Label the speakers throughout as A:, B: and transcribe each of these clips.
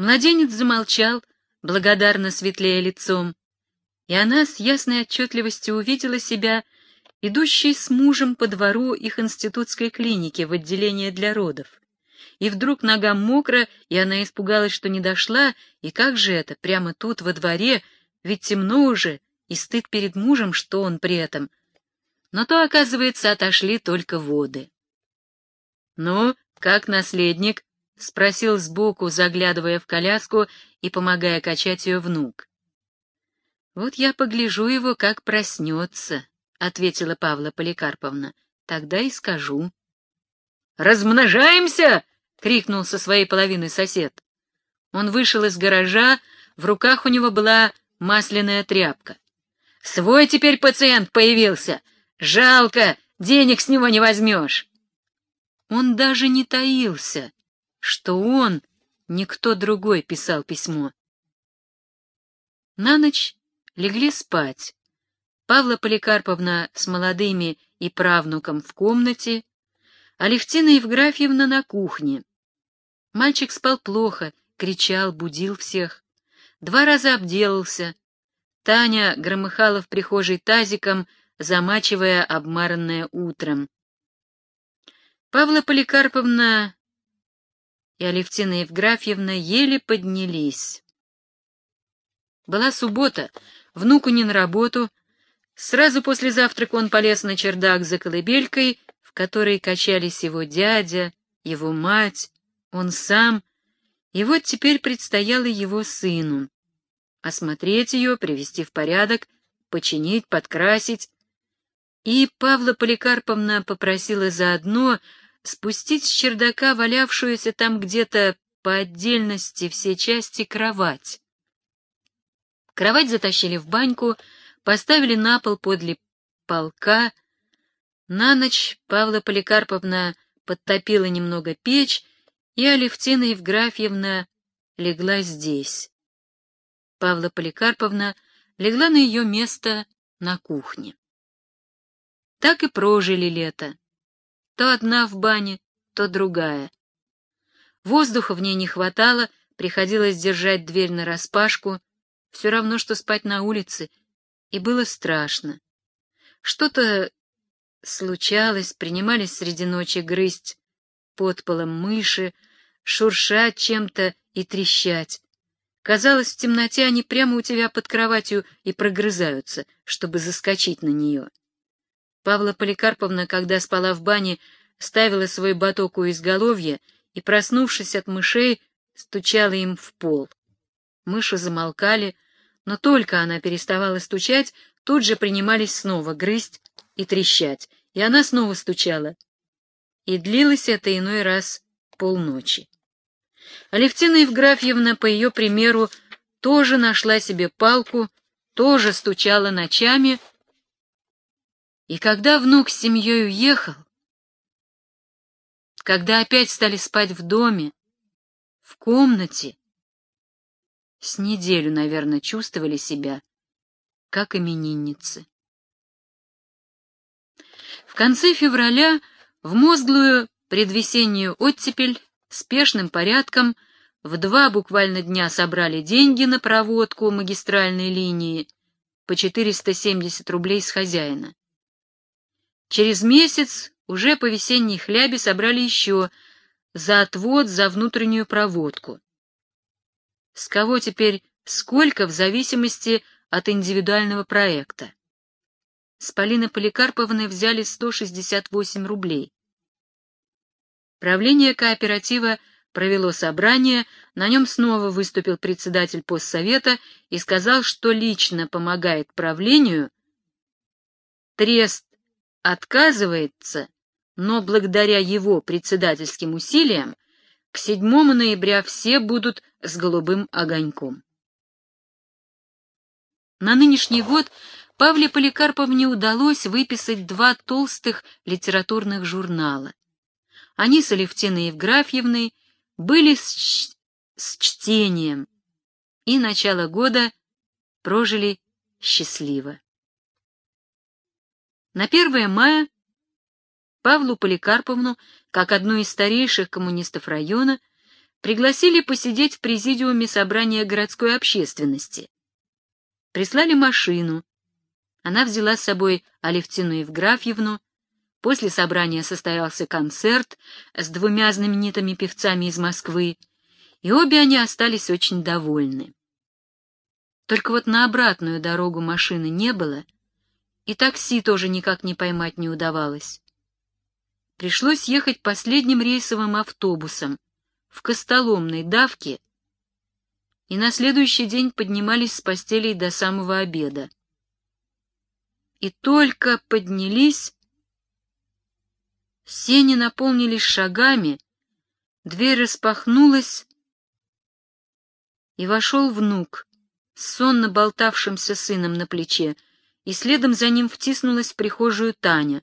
A: Младенец замолчал, благодарно светлея лицом, и она с ясной отчетливостью увидела себя, идущей с мужем по двору их институтской клиники в отделение для родов. И вдруг нога мокра, и она испугалась, что не дошла, и как же это, прямо тут, во дворе, ведь темно уже, и стыд перед мужем, что он при этом. Но то, оказывается, отошли только воды. «Ну, как наследник?» — спросил сбоку, заглядывая в коляску и помогая качать ее внук. «Вот я погляжу его, как проснется», — ответила Павла Поликарповна. «Тогда и скажу». «Размножаемся!» — крикнул со своей половины сосед. Он вышел из гаража, в руках у него была масляная тряпка. «Свой теперь пациент появился! Жалко, денег с него не возьмешь!» Он даже не таился, что он, никто другой, писал письмо. На ночь легли спать. Павла Поликарповна с молодыми и правнуком в комнате, Алевтина Евграфьевна на кухне. Мальчик спал плохо, кричал, будил всех. Два раза обделался. Таня громыхала в прихожей тазиком, замачивая обмаранное утром. Павла Поликарповна и Алевтина Евграфьевна еле поднялись. Была суббота, внуку не на работу. Сразу после завтрака он полез на чердак за колыбелькой, в которой качались его дядя, его мать, он сам, и вот теперь предстояло его сыну. Осмотреть ее, привести в порядок, починить, подкрасить. И Павла Поликарповна попросила заодно спустить с чердака валявшуюся там где-то по отдельности все части кровать. Кровать затащили в баньку, поставили на пол подле полка. На ночь Павла Поликарповна подтопила немного печь, и Алевтина Евграфьевна легла здесь. Павла Поликарповна легла на ее место на кухне. Так и прожили лето. То одна в бане, то другая. Воздуха в ней не хватало, приходилось держать дверь нараспашку, все равно, что спать на улице, и было страшно. Что-то случалось, принимались среди ночи грызть под полом мыши, шуршать чем-то и трещать. Казалось, в темноте они прямо у тебя под кроватью и прогрызаются, чтобы заскочить на нее. Павла Поликарповна, когда спала в бане, ставила свой баток у изголовья и, проснувшись от мышей, стучала им в пол. Мыши замолкали, но только она переставала стучать, тут же принимались снова грызть и трещать, и она снова стучала. И длилось это иной раз полночи. Алевтина Евграфьевна, по ее примеру, тоже нашла себе палку, тоже стучала ночами, и когда внук с семьей уехал, когда опять стали спать в доме, в комнате, с неделю, наверное, чувствовали себя, как именинницы. В конце февраля в мозглую предвесеннюю оттепель спешным порядком в два буквально дня собрали деньги на проводку магистральной линии по 470 рублей с хозяина. Через месяц уже по весенней хлябе собрали еще за отвод за внутреннюю проводку. С кого теперь сколько в зависимости от индивидуального проекта? С Полины Поликарповны взяли 168 рублей. Правление кооператива провело собрание, на нем снова выступил председатель постсовета и сказал, что лично помогает правлению. Трест отказывается, но благодаря его председательским усилиям к 7 ноября все будут с голубым огоньком. На нынешний год Павле Поликарповне удалось выписать два толстых литературных журнала. Они с Алевтиной Евграфьевной были с, с чтением, и начало года прожили счастливо. На 1 мая Павлу Поликарповну, как одну из старейших коммунистов района, пригласили посидеть в президиуме собрания городской общественности. Прислали машину. Она взяла с собой Алевтину Евграфьевну. После собрания состоялся концерт с двумя знаменитыми певцами из Москвы, и обе они остались очень довольны. Только вот на обратную дорогу машины не было, и такси тоже никак не поймать не удавалось. Пришлось ехать последним рейсовым автобусом в Костоломной давке, и на следующий день поднимались с постелей до самого обеда. И только поднялись, сени наполнились шагами, дверь распахнулась, и вошел внук с сонно болтавшимся сыном на плече, и следом за ним втиснулась в прихожую Таня.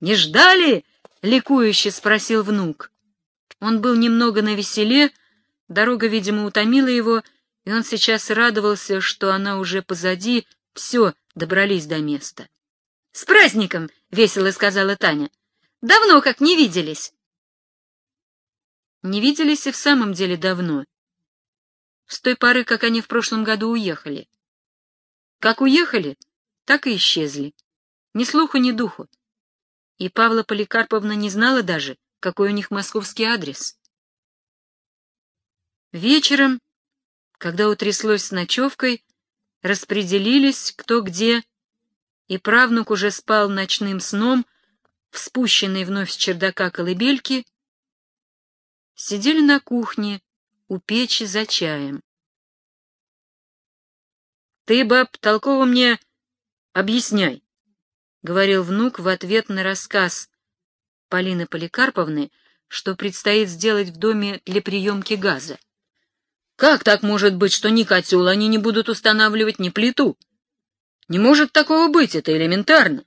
A: «Не ждали?» — ликующе спросил внук. Он был немного навеселе, дорога, видимо, утомила его, и он сейчас радовался, что она уже позади, все, добрались до места. — С праздником! — весело сказала Таня. — Давно как не виделись. Не виделись и в самом деле давно с той поры, как они в прошлом году уехали. Как уехали, так и исчезли. Ни слуху, ни духу. И Павла Поликарповна не знала даже, какой у них московский адрес. Вечером, когда утряслось с ночевкой, распределились кто где, и правнук уже спал ночным сном в вновь с чердака колыбельки, сидели на кухне, у печи за чаем. «Ты, баб, толково мне объясняй», — говорил внук в ответ на рассказ Полины Поликарповны, что предстоит сделать в доме для приемки газа. «Как так может быть, что ни котел они не будут устанавливать, ни плиту? Не может такого быть, это элементарно.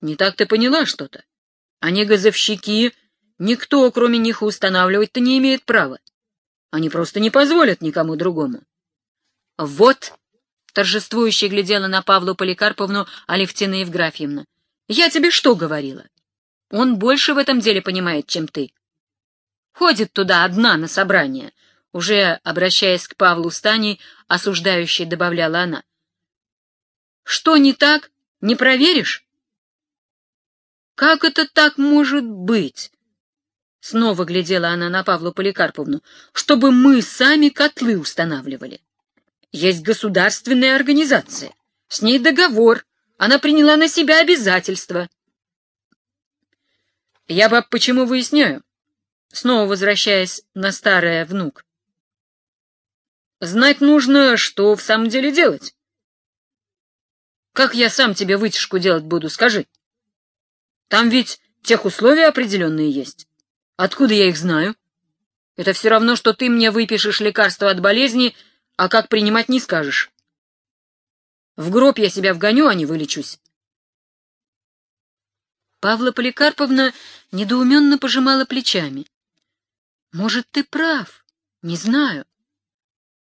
A: Не так ты поняла что-то. Они газовщики, никто, кроме них, устанавливать-то не имеет права. Они просто не позволят никому другому. Вот, торжествующе глядела на Павлу Поликарповну Алевтина Евграфьевна. Я тебе что говорила? Он больше в этом деле понимает, чем ты. Ходит туда одна на собрание, уже обращаясь к Павлу Стани, осуждающей добавляла она. Что не так? Не проверишь? Как это так может быть? Снова глядела она на Павлу Поликарповну, чтобы мы сами котлы устанавливали. Есть государственная организация, с ней договор, она приняла на себя обязательства. Я бы почему выясняю, снова возвращаясь на старое внук. Знать нужно, что в самом деле делать. Как я сам тебе вытяжку делать буду, скажи. Там ведь тех условия определенные есть. Откуда я их знаю? Это все равно, что ты мне выпишешь лекарство от болезни, а как принимать не скажешь. В гроб я себя вгоню, а не вылечусь. Павла Поликарповна недоуменно пожимала плечами. Может, ты прав, не знаю.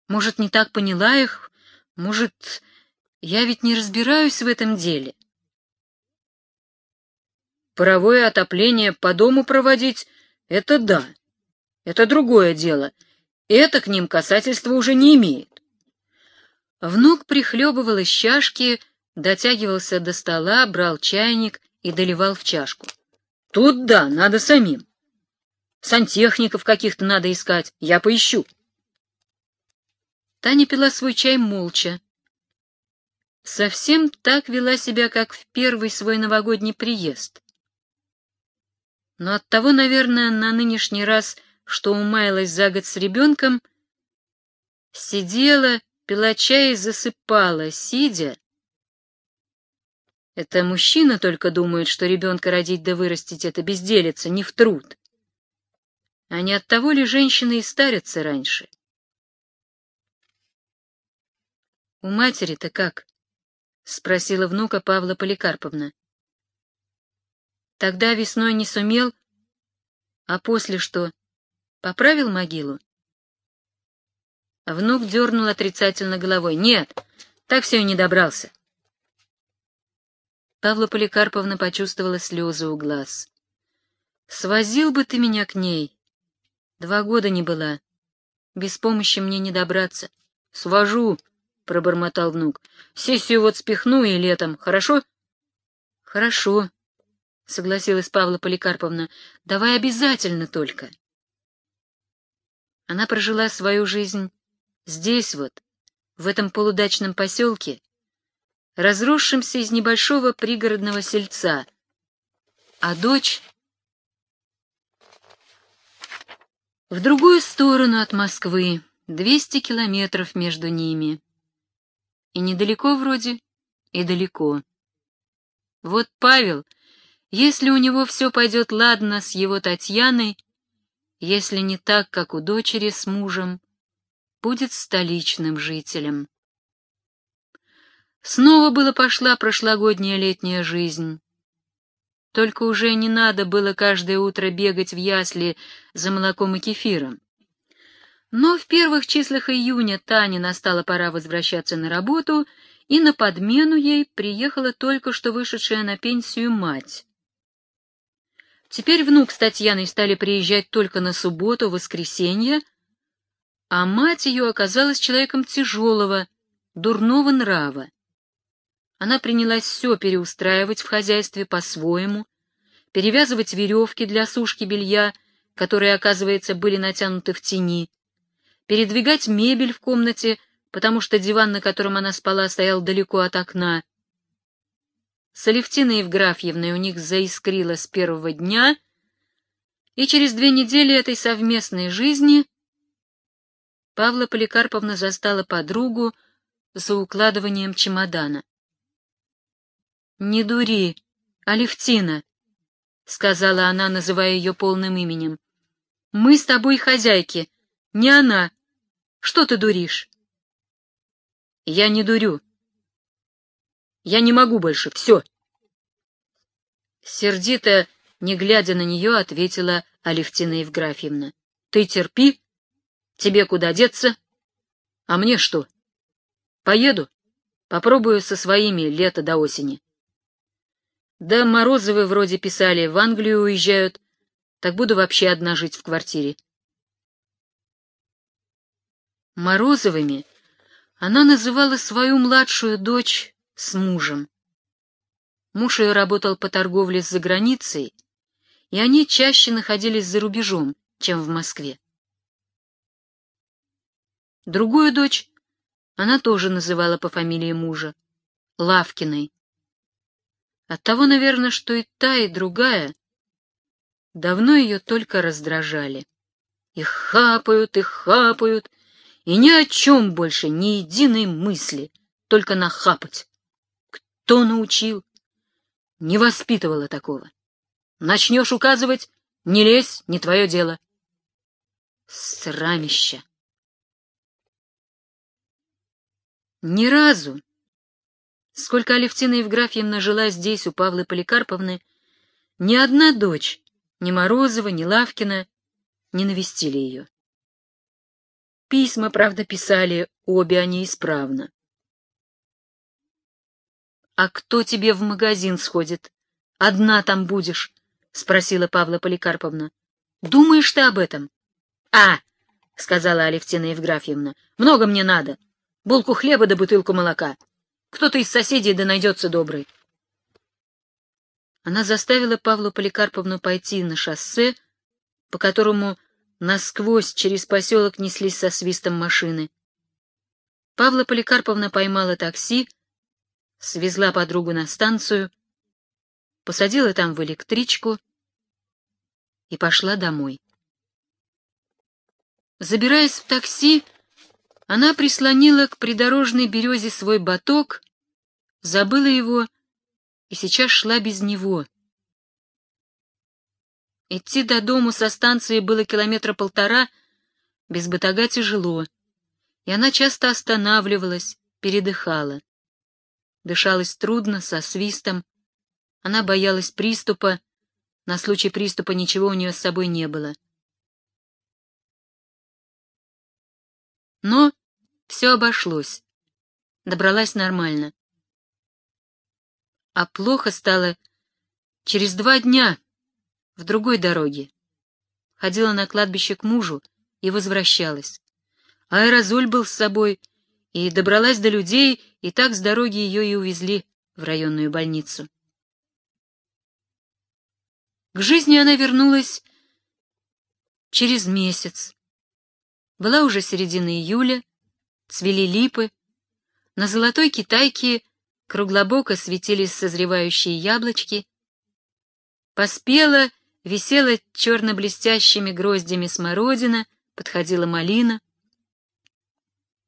A: Может, не так поняла их, может, я ведь не разбираюсь в этом деле. Паровое отопление по дому проводить это да. Это другое дело. Это к ним касательства уже не имеет. Внук прихлебывал из чашки, дотягивался до стола, брал чайник и доливал в чашку. Тут да, надо самим. Сантехников каких-то надо искать, я поищу. Таня пила свой чай молча. Совсем так вела себя, как в первый свой новогодний приезд но оттого, наверное, на нынешний раз, что умаялась за год с ребенком, сидела, пила чай и засыпала, сидя. Это мужчина только думает, что ребенка родить да вырастить — это безделица, не в труд. А не от того ли женщины и старятся раньше? — У матери-то как? — спросила внука Павла Поликарповна. Тогда весной не сумел, а после что? Поправил могилу? Внук дернул отрицательно головой. Нет, так все и не добрался. Павла Поликарповна почувствовала слезы у глаз. «Свозил бы ты меня к ней. Два года не была. Без помощи мне не добраться. Свожу, — пробормотал внук. Сессию вот спихну и летом, хорошо? Хорошо, — согласилась Павла Поликарповна. Давай обязательно только. Она прожила свою жизнь здесь вот, в этом полудачном поселке, разросшемся из небольшого пригородного сельца, а дочь в другую сторону от Москвы, двести километров между ними. И недалеко вроде, и далеко. Вот Павел, если у него все пойдет ладно с его Татьяной, если не так, как у дочери с мужем, будет столичным жителем. Снова было пошла прошлогодняя летняя жизнь. Только уже не надо было каждое утро бегать в ясли за молоком и кефиром. Но в первых числах июня Тане настала пора возвращаться на работу, и на подмену ей приехала только что вышедшая на пенсию мать. Теперь внук с Татьяной стали приезжать только на субботу, воскресенье, а мать ее оказалась человеком тяжелого, дурного нрава. Она принялась все переустраивать в хозяйстве по-своему, перевязывать веревки для сушки белья, которые, оказывается, были натянуты в тени, передвигать мебель в комнате, потому что диван, на котором она спала, стоял далеко от окна, с Алевтиной Евграфьевной у них заискрило с первого дня, и через две недели этой совместной жизни Павла Поликарповна застала подругу за укладыванием чемодана. — Не дури, Алевтина, — сказала она, называя ее полным именем. — Мы с тобой хозяйки, не она. Что ты дуришь? — Я не дурю, я не могу больше, все. Сердито, не глядя на нее, ответила Алевтина Евграфьевна. Ты терпи, тебе куда деться, а мне что? Поеду, попробую со своими лето до осени. Да Морозовы вроде писали, в Англию уезжают, так буду вообще одна жить в квартире. Морозовыми она называла свою младшую дочь с мужем. Муж ее работал по торговле за границей, и они чаще находились за рубежом, чем в Москве. Другую дочь она тоже называла по фамилии мужа — Лавкиной. Оттого, наверное, что и та, и другая давно ее только раздражали. Их хапают, их хапают, и ни о чем больше, ни единой мысли, только нахапать. Кто научил? Не воспитывала такого. Начнешь указывать — не лезь, не твое дело. Срамище. Ни разу, сколько Алевтина Евграфьевна жила здесь, у Павлы Поликарповны, ни одна дочь, ни Морозова, ни Лавкина, не навестили ее. Письма, правда, писали обе они исправно. — А кто тебе в магазин сходит? Одна там будешь? — спросила Павла Поликарповна. — Думаешь ты об этом? — А, — сказала Алевтина Евграфьевна, — много мне надо. Булку хлеба да бутылку молока. Кто-то из соседей да найдется добрый. Она заставила Павлу Поликарповну пойти на шоссе, по которому насквозь через поселок неслись со свистом машины. Павла Поликарповна поймала такси, свезла подругу на станцию, посадила там в электричку и пошла домой. Забираясь в такси, она прислонила к придорожной березе свой баток, забыла его и сейчас шла без него. Идти до дому со станции было километра полтора, без батага тяжело, и она часто останавливалась, передыхала. Дышалось трудно, со свистом. Она боялась приступа. На случай приступа ничего у нее с собой не было. Но все обошлось. Добралась нормально. А плохо стало через два дня в другой дороге. ходила на кладбище к мужу и возвращалась. Аэрозоль был с собой, и добралась до людей, и так с дороги ее и увезли в районную больницу. К жизни она вернулась через месяц. Была уже середина июля, цвели липы, на золотой китайке круглобоко светились созревающие яблочки, поспела, висела черно-блестящими гроздями смородина, подходила малина.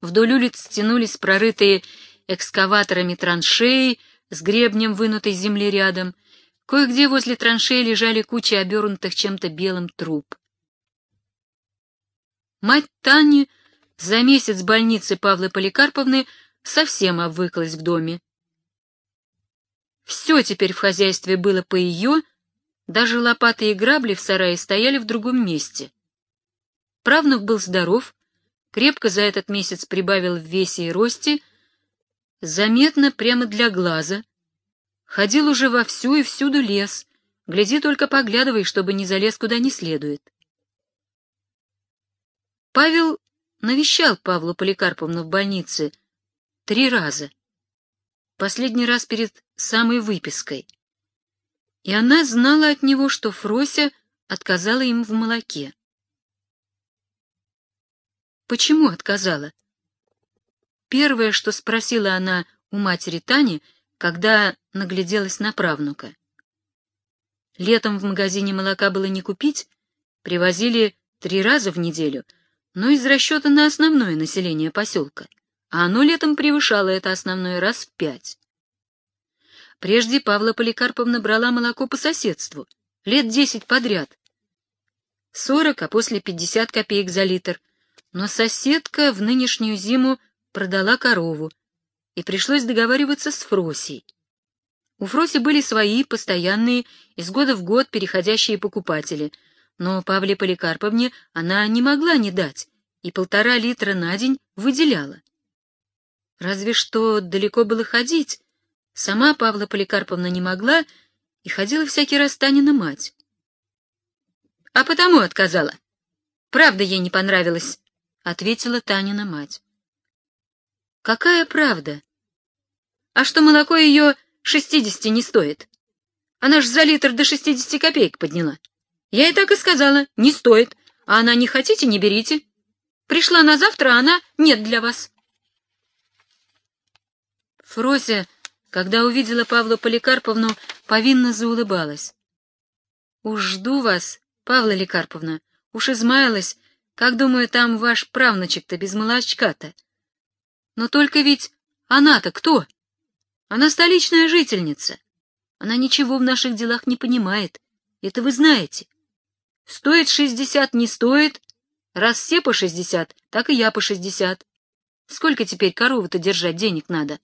A: Вдоль улиц тянулись прорытые экскаваторами траншеи с гребнем вынутой земли рядом. Кое-где возле траншеи лежали кучи обернутых чем-то белым труб. Мать Тани за месяц больницы Павлы Поликарповны совсем обвыклась в доме. Все теперь в хозяйстве было по ее, даже лопаты и грабли в сарае стояли в другом месте. Правнук был здоров, крепко за этот месяц прибавил в весе и росте, заметно прямо для глаза, ходил уже вовсю и всюду лес, гляди только поглядывай, чтобы не залез куда не следует. Павел навещал Павлу Поликарповну в больнице три раза. Последний раз перед самой выпиской. И она знала от него, что Фрося отказала им в молоке. Почему отказала? Первое, что спросила она у матери Тани, когда нагляделась на правнука. Летом в магазине молока было не купить, привозили три раза в неделю — но из расчета на основное население поселка, а оно летом превышало это основное раз в пять. Прежде Павла Поликарповна брала молоко по соседству, лет десять подряд. Сорок, а после пятьдесят копеек за литр. Но соседка в нынешнюю зиму продала корову, и пришлось договариваться с Фросей. У Фроси были свои, постоянные, из года в год переходящие покупатели — но Павле Поликарповне она не могла не дать, и полтора литра на день выделяла. Разве что далеко было ходить. Сама Павла Поликарповна не могла и ходила всякий раз Танина мать. — А потому отказала. Правда ей не понравилась, — ответила Танина мать. — Какая правда? А что молоко ее шестидесяти не стоит? Она ж за литр до шестидесяти копеек подняла. — я ей так и сказала, не стоит. А она не хотите, не берите. Пришла на завтра, а она нет для вас. Фрося, когда увидела Павлу Поликарповну, повинно заулыбалась. «Уж жду вас, Павла Лекарповна, уж измаялась, как, думаю, там ваш правнучек-то без молочка-то. Но только ведь она-то кто? Она столичная жительница. Она ничего в наших делах не понимает, это вы знаете. Стоит шестьдесят, не стоит. Раз все по шестьдесят, так и я по шестьдесят. Сколько теперь коровы-то держать денег надо?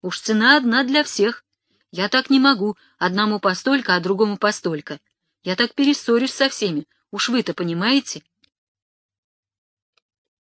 A: Уж цена одна для всех. Я так не могу, одному постолько, а другому постолько. Я так перессорюсь со всеми, уж вы-то понимаете?